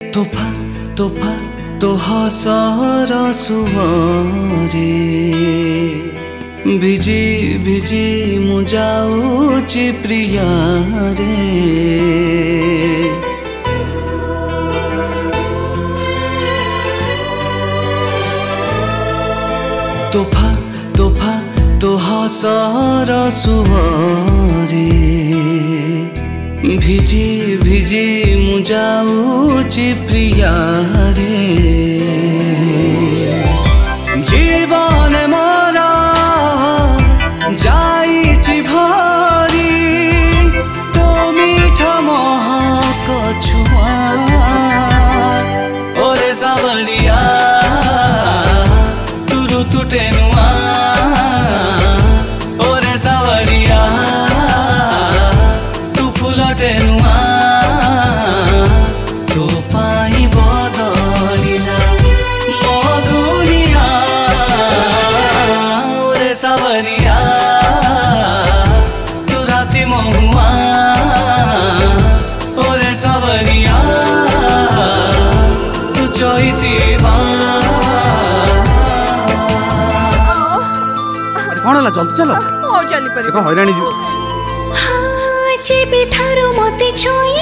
तोफान तोफान तोहा सारा सुवारे। भिजी भिजी मुझाऊची प्रिया रे। तोफा तोफा तोहा सारा सुवारे। ভিজি ভিজি মুজাউচি প্রিয়া রে জীবন মারা, যাইছি ভারি, তুমি ঠমক ছুয়া ওরে সাবলিয়া, তুরু তুটে নুয়া। सावरिया तू रात महुआ ओरे सावरिया तू चोईती कौन है जल्दी चलो। और चली पर देखो हैरानी जी। हाँ जे बिठारो मते छुई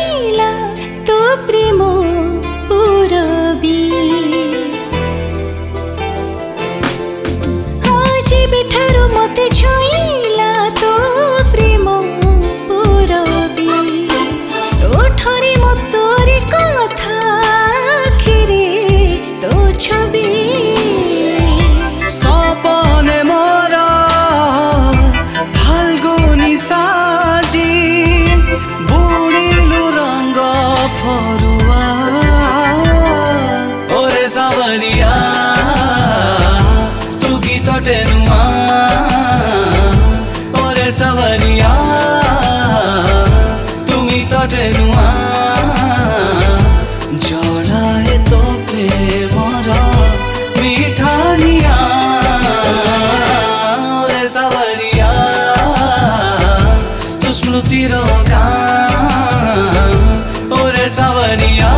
ছবি। সপনে মর ফালগুনি সাজি বুড়িলু রঙ ফরুয়া। ওরে সাবরিয়া তু গীতটে নুয়া ওরে সাবরিয়া তুমি তটে নুয়া சவனியா?